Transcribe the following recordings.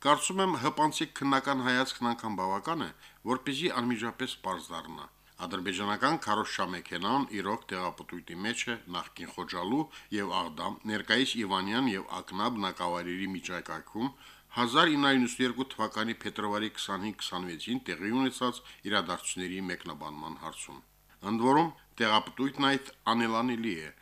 Կարծում եմ հպանցիկ քննական հայացքն անգամ բավական է, որպեսզի անմիջապես པարզ դառնա։ Ադրբեջանական քարոշչամեքենան իրոք տեղապտույտի մեջ է նախկին Խոջալու եւ Աղդամ, ներկայիս Իվանյան եւ Ակնա բնակավայրերի միջակայքում 1992 թվականի փետրվարի 25-26-ին տեղի ունեցած իրադարձությունների մեկնաբանման հարցում։ Ընդ որում, տեղապտույտն այդ անելանելի է,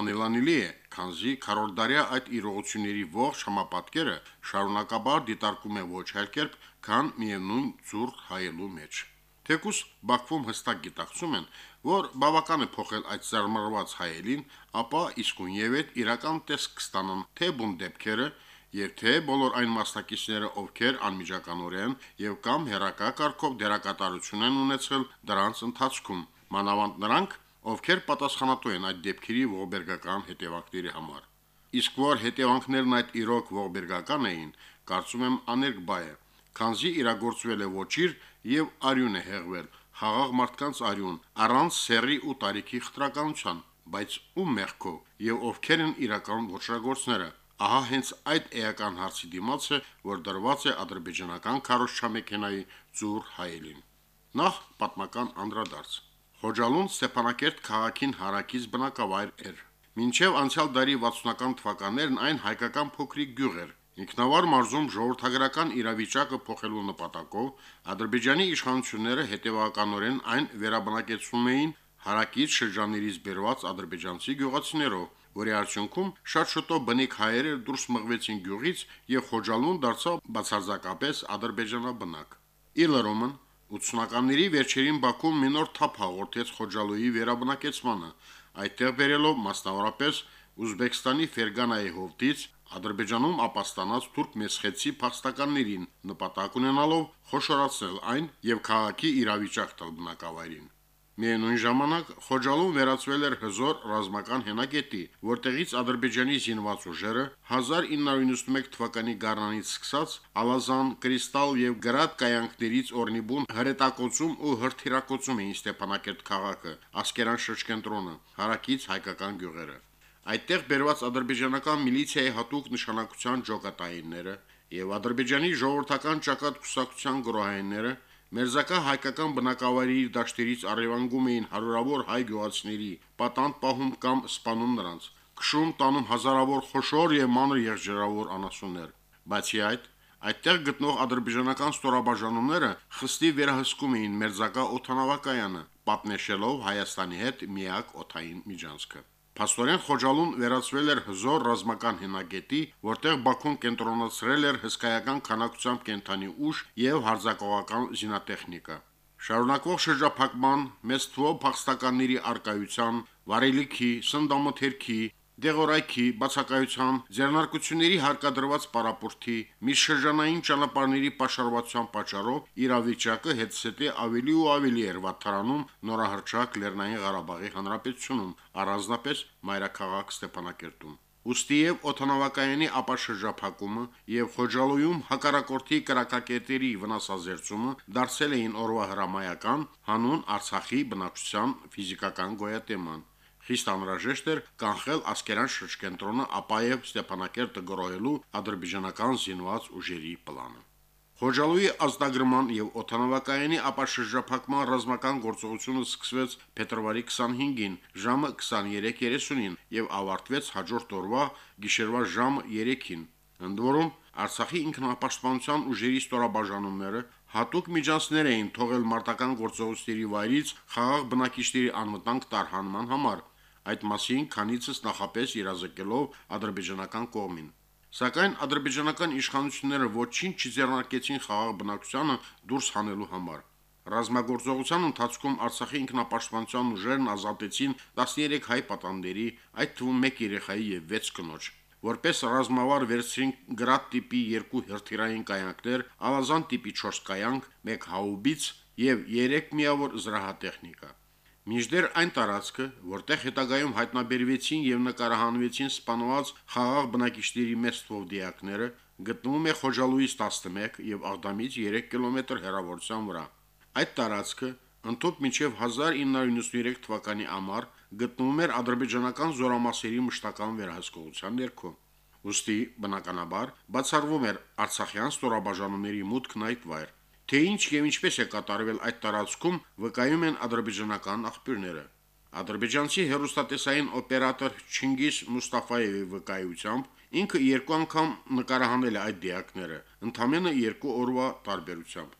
անելանելի է, քանզի քառորդարյա այդ իրողությունների ողջ համապատկերը շարունակաբար դիտարկում է ոչ այլ կերպ, քան միևնույն ծուր հայելու մեջ։ Թեկուս Բաքվում հստակ գիտակցում են, որ բավական է փոխել այդ զարմարված հայելին, ապա իսկույնև այդ իրական տեսք կստանան թե բուն դեպքերը, եւ թե բոլոր այն մասնակիցները, ովքեր անմիջականորեն եւ կամ հերակա կարգով դերակատարություն են ունեցել դրանց ընթացքում, մանավանդ նրանք, ովքեր պատասխանատու են այդ դեպքերի ողբերգական հետևանքների համար։ Իսկ որ հետևանքներն այդ իրոք ողբերգական էին, կարծում եմ աներկբա է, քանզի իրագործվել է ոչիր եւ արյուն է հեղվել, խաղաղ մարդկանց արյուն, առանց սերի ու տարիքի խտրականության, բայց ում մեղքով եւ ովքեր են իրական ոչրագործները։ Ահա հենց այդ էական հարցի դիմաց է, որ դրված է ադրբեջանական քարոշչամեքենայի ծուր հայելին։ Նախ պատմական անդրադարձ։ Խոջալուն Ստեփանակերտ քաղաքին հարակից բնակավայր էր։ Մինչև անցյալ դարի 60-ական թվականներն այն հայկական փոքրիկ գյուղ էր։ Ինքնավար մարզում ժողովրդագրական իրավիճակը փոխելու նպատակով Ադրբեջանի իշխանությունները հետևականորեն այն վերաբնակեցում էին հարակից շրջաններից բերված ադրբեջանցի գյուղացիներով, որի արդյունքում շատ շուտով բնիկ հայերը դուրս մղվեցին գյուղից եւ Խոջալուն դարձավ բացարձակապես ադրբեջանաբնակ։ Իլրոմն 80-ականների վերջերին Բաքվում մի նոր թափ հաղորդեց Խոջալույի վերաբնակեցմանը, այդտեղ բերելով մասնավորապես Ուզբեկստանի Ֆերգանայի հովտից Ադրբեջանում ապաստանած թուրք մեսխեցի փախստականներին նպատակ ունենալով խոշորացնել այն եւ քաղաքի իրավիճակ տալ բնակավայրին։ Միևնույն ժամանակ Խոջալուն վերածվել էր հզոր ռազմական հենակետի, որտեղից Ադրբեջանի զինված ուժերը 1991 թվականի գարնանից սկսած Ալազան, Կրիստալ եւ Գրադ կայանքներից օրնիբուն հրետակոծում ու հրթիռակոծում էին Ստեփանակերտ քաղաքը, Ասկերան շրջկենտրոնը, հարակից հայկական գյուղերը։ Այդտեղ բերված ադրբեջանական միլիցիայի հատուկ նշանակության ջոկատայինները եւ ադրբեջանի ժողովրդական ճակատ կուսակցության գրոհայինները Մերզակա հայկական բնակավայրի դաշտերից առևանգում էին հարյուրավոր հայ գյուղացիների, պատանդ պահում կամ սպանում նրանց, քշում տանում հազարավոր խոշոր եւ մանր եղջերավոր անասուններ։ Բացի այդ, այդտեղ գտնող ադրբեջանական ստորաբաժանումները խստի վերահսկում էին Մերզակա օթանավակայանը, պատնեշելով Հայաստանի հետ միակ օթային միջանցքը։ Փաստորեն Խոջալուն վերածվել էր հզոր ռազմական հնագետի, որտեղ Բաքուն կենտրոնացրել էր հսկայական քանակությամբ կենթանի ուժ եւ հարձակողական զինատեխնիկա։ Շարունակվող շրջափակման, մեծ թվով փախստականների արկայության, վարելիքի, սնդամթերքի, դեղորայքի, բացակայության, ձեռնարկությունների հարկադրված պարապորթի, միջշրջանային ճանապարհների պաշարվածության պատճառով իրավիճակը հետսետի ավելի ու ավելի էր վատթարանում նորահրճակ Լեռնային Ղարաբաղի Հանրապետությունում, առանձնապես Մայրաքաղաք Ստեփանակերտում։ Ոստի եւ օթանավակայանի ապաշրջափակումը եւ Խոջալույում հակառակորդի կրակակետերի վնասազերծումը դարձել էին օրվա հրամայական հանուն Արցախի բնակչության ֆիզիկական գոյատեման խիստ անհրաժեշտ էր կանխել ասկերան շրջկենտրոնը ապաև Ստեփանակերտը գրոհելու ադրբեջանական զինված ուժերի պլանը։ Խոջալույի ազդագրման եւ օթանավակայանի ապաշրջափակման ռազմական գործողությունը սկսվեց փետրվարի 25-ին ժամը 23:30-ին եւ ավարտվեց հաջորդ օրվա գիշերվա ժամը 3-ին։ Ընդ որում Արցախի ինքնապաշտպանության ուժերի ստորաբաժանումները հատուկ միջանցներ էին թողել մարտական գործողությունների վայրից խաղաղ բնակիչների անվտանգ տարհանման համար, այդ մասին քանիցս նախապես իրազեկելով ադրբեջանական կողմին։ Սակայն ադրբեջանական իշխանությունները ոչինչ չձեռնարկեցին խաղաղ բնակչությանը դուրս հանելու համար։ Ռազմագործողության ընթացքում Արցախի ինքնապաշտպանության ուժերն ազատեցին 13 հայ պատանդերի, այդ թվում 1 երեխայի եւ 6 կնոջ։ Որպես ռազմավար վերցրին գրադ տիպի երկու հերթիրային կայանքներ, ավազան տիպի 4 կայանք, 1 հաուբից եւ 3 միավոր զրահատեխնիկա։ Միջդեռ այն տարածքը, որտեղ հետագայում հայտնաբերվեցին եւ նկարահանվեցին սպանված խաղաղ բնակիչների մեծ թվով դիակները, գտնվում է Խոջալույից 11 եւ Աղդամից 3 կիլոմետր հեռավորության վրա։ Այդ տարածքը ընդཐུպ մինչև 1993 թվականի ամառ գտնվում էր ադրբեջանական զորամասերի մշտական վերահսկողության ներքո։ Ոստի բնականաբար բացառվում էր Արցախյան ստորաբաժանումների մուտքն այդ վայր։ Թե ինչ եւ ինչպես է կատարվել այդ տարածքում, վկայում են ադրբեջանական աղբյուրները։ Ադրբեջանցի հերոստատեսային օպերատոր Չինգիզ Մուստաֆայևի վկայությամբ ինքը երկու անգամ նկարահանել է այդ դիակները, ընդամենը երկու օրվա տարբերությամբ։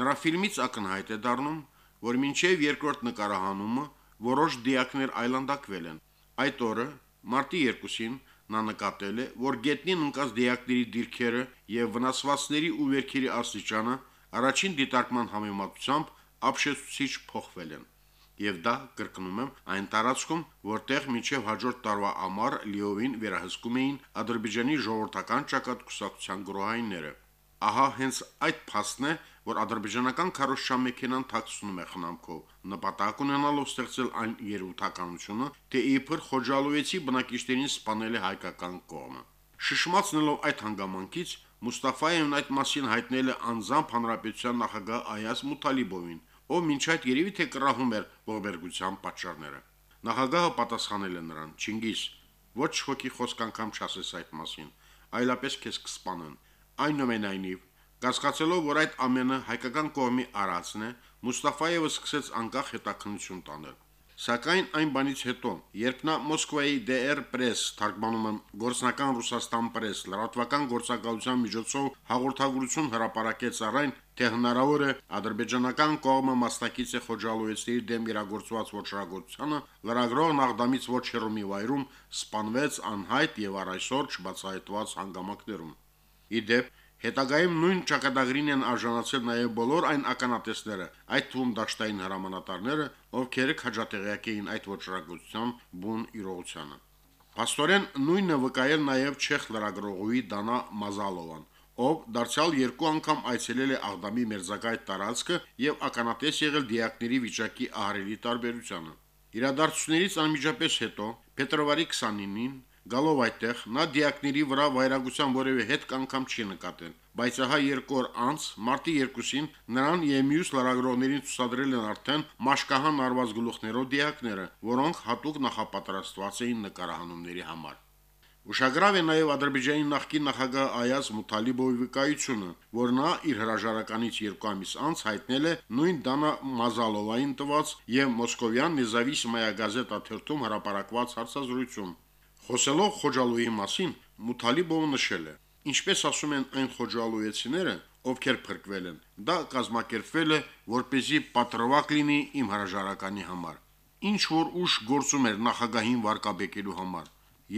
Նրա ֆիլմից ակնհայտ է դառնում, որ մինչև երկրորդ նկարահանումը որոշ դիակներ այլանդակվել են։ Այդ օրը, մարտի 2-ին, նա նկատել է, որ գետնին ընկած դիակների դիրքերը եւ վնասվածքների ու վերքերի աստիճանը առաջին դիտարկման համեմատությամբ ապշեցուցիչ փոխվել են եւ դա կրկնում եմ այն տարածքում, որտեղ միջև հաջորդ տարվա ամառ լիովին վերահսկում էին Ադրբեջանի ժողովրդական ճակատկուսակցության գրոհայինները։ Ահա հենց այդ փաստն է, որ ադրբեջանական քարոշչամեքենան թաքցնում է խնամքով, նպատակ ունենալով ստեղծել այն երութականությունը, թե իբր Խոջալույեցի բնակիչներին սպանել է հայկական կողմը։ Շշմացնելով այդ հանգամանքից Մուստաֆայևն այդ մասին հայտնել է անձամբ հանրապետության նախագահ Այաս Մութալիբովին, ով մինչ այդ երևի թե կռահում էր ողբերգության պատճառները։ Նախագահը պատասխանել է նրան. «Չինգիզ, ոչ ոքի խոսք անգամ չասես այդ մասին, այլապես քեզ կսպանեն»։ Այնուամենայնիվ, կասկածելով, որ այդ ամենը հայկական կողմի արածն է, Մուստաֆայևը սկսեց անկախ հետաքննություն տանել։ Սակայն այն բանից հետո, երբ նա Մոսկվայի DR Press թարգմանում եմ գործնական Ռուսաստան Press լրատվական գործակալության միջոցով հաղորդագրություն հրապարակեց առայն, թե հնարավոր է ադրբեջանական կողմը մասնակից է Խոջալույեցների դեմ իրագործված ոչռագործությանը, լրագրող Նաղդամից ոչ հեռու վայրում սպանվեց անհայտ եւ առայսօր չբացահայտված հանգամանքներում։ Իդեպ Հետագայում նույն ճակատագրին են արժանացել նաև բոլոր այն ականատեսները, այդ թվում դաշտային հրամանատարները, ովքեր քաջատեղյակ էին այդ ոչռագործության բուն իրողությանը։ Պաստորեն նույնը վկայել նաև չեխ լրագրողուի Դանա Մազալովան, ով դարձյալ երկու անգամ այցելել է Աղդամի մերձակայ տարածքը եւ ականատես եղել դիակների վիճակի ահրելի տարբերությանը։ Իրադարձություններից անմիջապես հետո փետրվարի 29-ին Գալով այդտեղ նա դիակների վրա վայրագության որևէ հետ կանգամ չի նկատել, բայց ահա երկու օր անց մարտի 2-ին նրան եւ մյուս լարագրողներին ցուցադրել են արդեն մաշկահան արված գլուխներով դիակները, որոնք հատուկ նախապատրաստված էին նկարահանումների համար։ Ուշագրավ է նաև Ադրբեջանի նախկին նախագահ Այազ Մութալիբովի վկայությունը, որ նա իր հրաժարականից երկու ամիս անց հայտնել է նույն Դանա Մազալովային տված եւ Մոսկովյան Նեզավիսմայա գազետա թերթում հրապարակված հարցազրույցում։ Խոսելով Խոջալույի մասին, Մութալիբովը նշել է. Ինչպես ասում են այն խոջալույեցիները, ովքեր փրկվել են, դա կազմակերպվել է, որպեսզի պատրվակ լինի իմ հրաժարականի համար։ Ինչ որ ուշ գործում էր նախագահին վարկաբեկելու համար։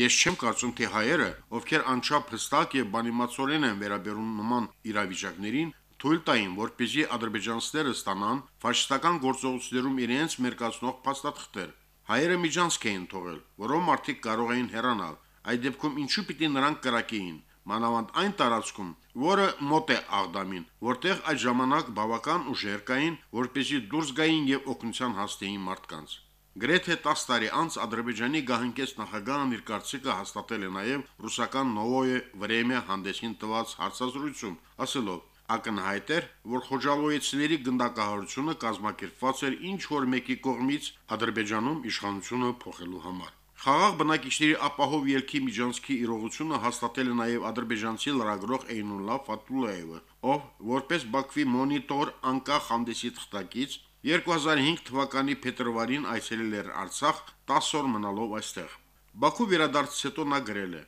Ես չեմ կարծում, թե հայերը, ովքեր անչափ հստակ եւ բանիմացորեն են վերաբերում նման իրավիճակներին, թույլ տային, որպեսզի ադրբեջանցիները ստանան ֆաշիստական գործողություններում իրենց մերկացնող փաստաթղթեր Հայերը միջանցք էին թողել, որով մարդիկ կարող էին հեռանալ։ Այդ դեպքում ինչու պիտի նրանք կրակեին, մանավանդ այն տարածքում, որը մոտ է Աղդամին, որտեղ այդ ժամանակ բավական ուժեր կային, որպեսզի դուրս գային եւ օգնության հասնեին մարդկանց։ Գրեթե 10 տարի անց Ադրբեջանի գահընկեց նախագահն իր կարծիքը հաստատել է նաև ռուսական Նովոյե Վրեմյա հանդեսին տված հարցազրույցում, ասելով. Ակնհայտ էր, որ խոջալոյեցիների գնդակահարությունը կազմակերպված էր ինչ որ մեկի կողմից Ադրբեջանում իշխանությունը փոխելու համար։ Խաղաղ բնակիչների ապահով ելքի միջանցքի իրողությունը հաստատել է նաև ադրբեջանցի լրագրող Էյնուլլա Ֆատուլաևը, ով որպես Բաքվի մոնիտոր անկախ հանդեսի թղթակից 2005 թվականի փետրվարին այցելել էր Արցախ 10 օր մնալով այստեղ։ Բաքու վերադարձից հետո նա գրել է.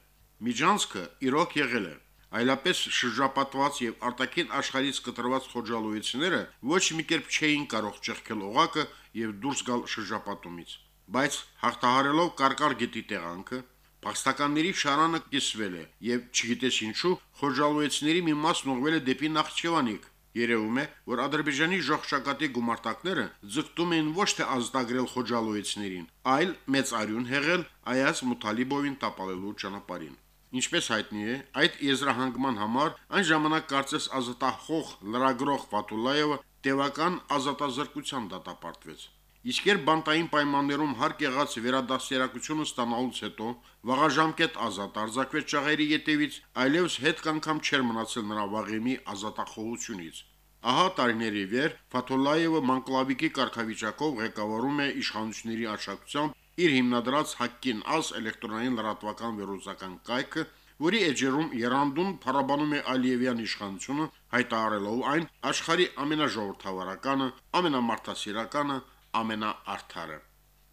Միջանցքը իրոք եղել է այլապես շրջապատված եւ արտաքին աշխարհից կտրված խոջալույցները ոչ մի կերպ չէին կարող ճեղքել օղակը եւ դուրս գալ շրջապատումից բայց հաղթահարելով կարկար գետի տեղանքը Պաստականների շարանը կիսվել է եւ չգիտես ինչու խոջալույցների մի մասն ուղղվել է դեպի Նախճեվանիկ Երևում է, որ Ադրբեջանի ժողշակատի գումարտակները ձգտում են ոչ թե ազդագրել խոջալույցներին, այլ մեծ արյուն հեղել Այաս Մութալիբովին տապալելու ճանապարհին։ Ինչպես հայտնի է, այդ եզրահանգման համար այն ժամանակ կարծես ազատախող լրագրող Ֆաթուլաևը տևական ազատազրկության դատապարտվեց։ Իսկ երբ բանտային պայմաններում հարկ եղած վերադասերակցությունը ստանալուց հետո վաղաժամկետ ազատ արձակվեց ճաղերի յետևից, այլևս հետ կանգամ չէր մնացել նրա վաղեմի ազատախոհությունից։ Ահա տարիների վեր Ֆաթոլաևը մանկլավիկի կարգավիճակով ղեկավարում է իշխանությունների աջակցությամբ իր հիմնադրած Հակկին աս էլեկտրոնային լրատվական վերոզական կայքը, որի էջերում Երանդուն փառաբանում է Ալիևյան իշխանությունը, հայտարարելով այն աշխարհի ամենաժողովրդավարականը, ամենամարտահրավերականը, ամենաարթարը։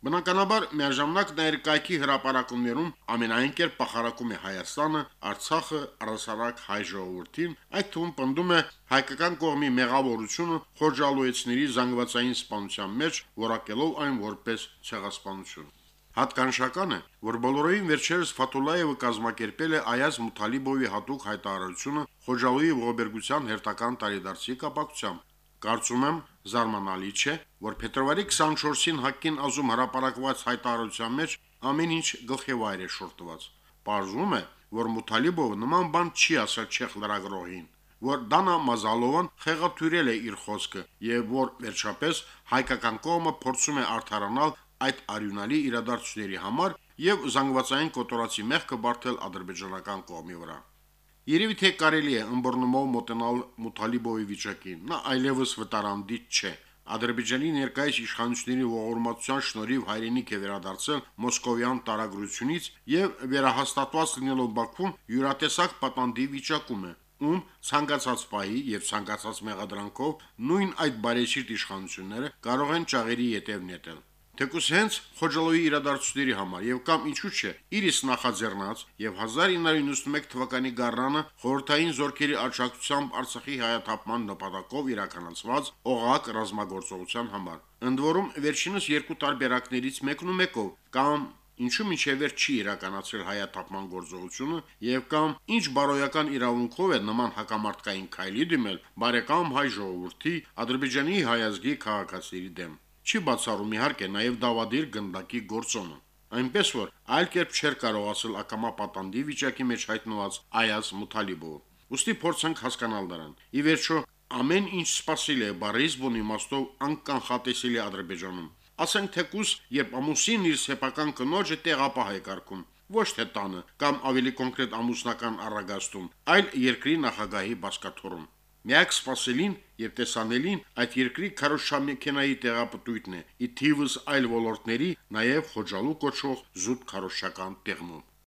Բնականաբար միաժամանակ ներկայքի հրաապարակումներում ամենայն կերպ փախարակում է Հայաստանը, Արցախը, առասարակ հայ ժողովրդին, այդ թվում պնդում է հայկական կողմի մեղավորությունը խորժալույցների զանգվածային սպանության մեջ, որակելով այն որպես ցեղասպանություն։ Հատկանշական է, որ բոլորովին վերջերս Ֆաթուլաևը կազմակերպել է Այազ Մութալիբովի հատուկ հայտարարությունը Խոջալույի ողբերգության հերթական տարեդարձի կապակցությամբ։ Կարծում եմ, զարմանալի չէ, որ փետրվարի 24-ին Հակին ազում հրապարակված հայտարարության մեջ ամեն ինչ գլխեվայր է շորտված։ Պարզվում է, որ Մութալիբովը նման բան չի ասել չեխ լրագրողին, որ Դանա Մազալովան խեղաթյուրել է իր խոսքը եւ որ վերջապես հայկական կողմը փորձում է արդարանալ այդ արյունալի իրադարձությունների համար եւ զանգվածային կոտորացի մեղքը բարթել ադրբեջանական կողմի վրա։ Երևի թե կարելի է ըմբռնումով մոտենալ Մութալիբովի վիճակին։ Նա այլևս վտարանդիտ չէ։ Ադրբեջանի ներկայիս իշխանությունների ողորմածության շնորհիվ հայրենիք է վերադարձել մոսկովյան տարագրությունից եւ վերահաստատված լինելով Բաքվում յուրատեսակ պատանդի վիճակում է ում ցանկացած պահի եւ ցանկացած մեղադրանքով նույն այդ բարեշիտ իշխանությունները կարող են ճաղերի յետև նետել։ Թեկուս հենց Խոջալոյի իրադարձությունների համար եւ կամ ինչու՞ չէ, իրիս նախաձեռնած եւ 1991 թվականի գարնանը խորհրդային զորքերի աջակցությամբ Արցախի հայաթափման նպատակով իրականացված օղակ ռազմագործողության համար։ Ընդ որում վերջինս երկու տարբերակներից մեկն ու մեկով կամ ինչու միջև վեր չի իրականացրել հայաթափման գործողությունը եւ կամ ինչ բարոյական իրավունքով է նման հակամարտկային քայլի դիմել բարեկամ հայ ժողովրդի ադրբեջանի հայազգի քաղաքացիների դեմ չի բացառում իհարկե նաև դավադիր գնդակի գործոնը։ Այնպես որ այլ կերպ չէր կարող ասել ակամա պատանդի վիճակի մեջ հայտնված Այազ Մութալիբովը։ Ոստի փորձանք հասկանալ նրան։ Ի վերջո ամեն ինչ սпасիլ է բարիզբոնի մաստով անկանխատեսելի Ադրբեջանում։ Ասենք թեկուս, երբ ամուսին իր սեփական կնոջը տեղապահ է կարգում, ոչ թե տանը կամ ավելի կոնկրետ ամուսնական առագաստում, այլ երկրի նախագահի բասկաթոռում։ Միակ սпасելին եւ տեսանելին այդ երկրի քարոշամեքենայի տեղապտույտն է՝ ի թիվս այլ ոլորտների, նաեւ խոջալու կոչող զուտ քարոշական տեղում։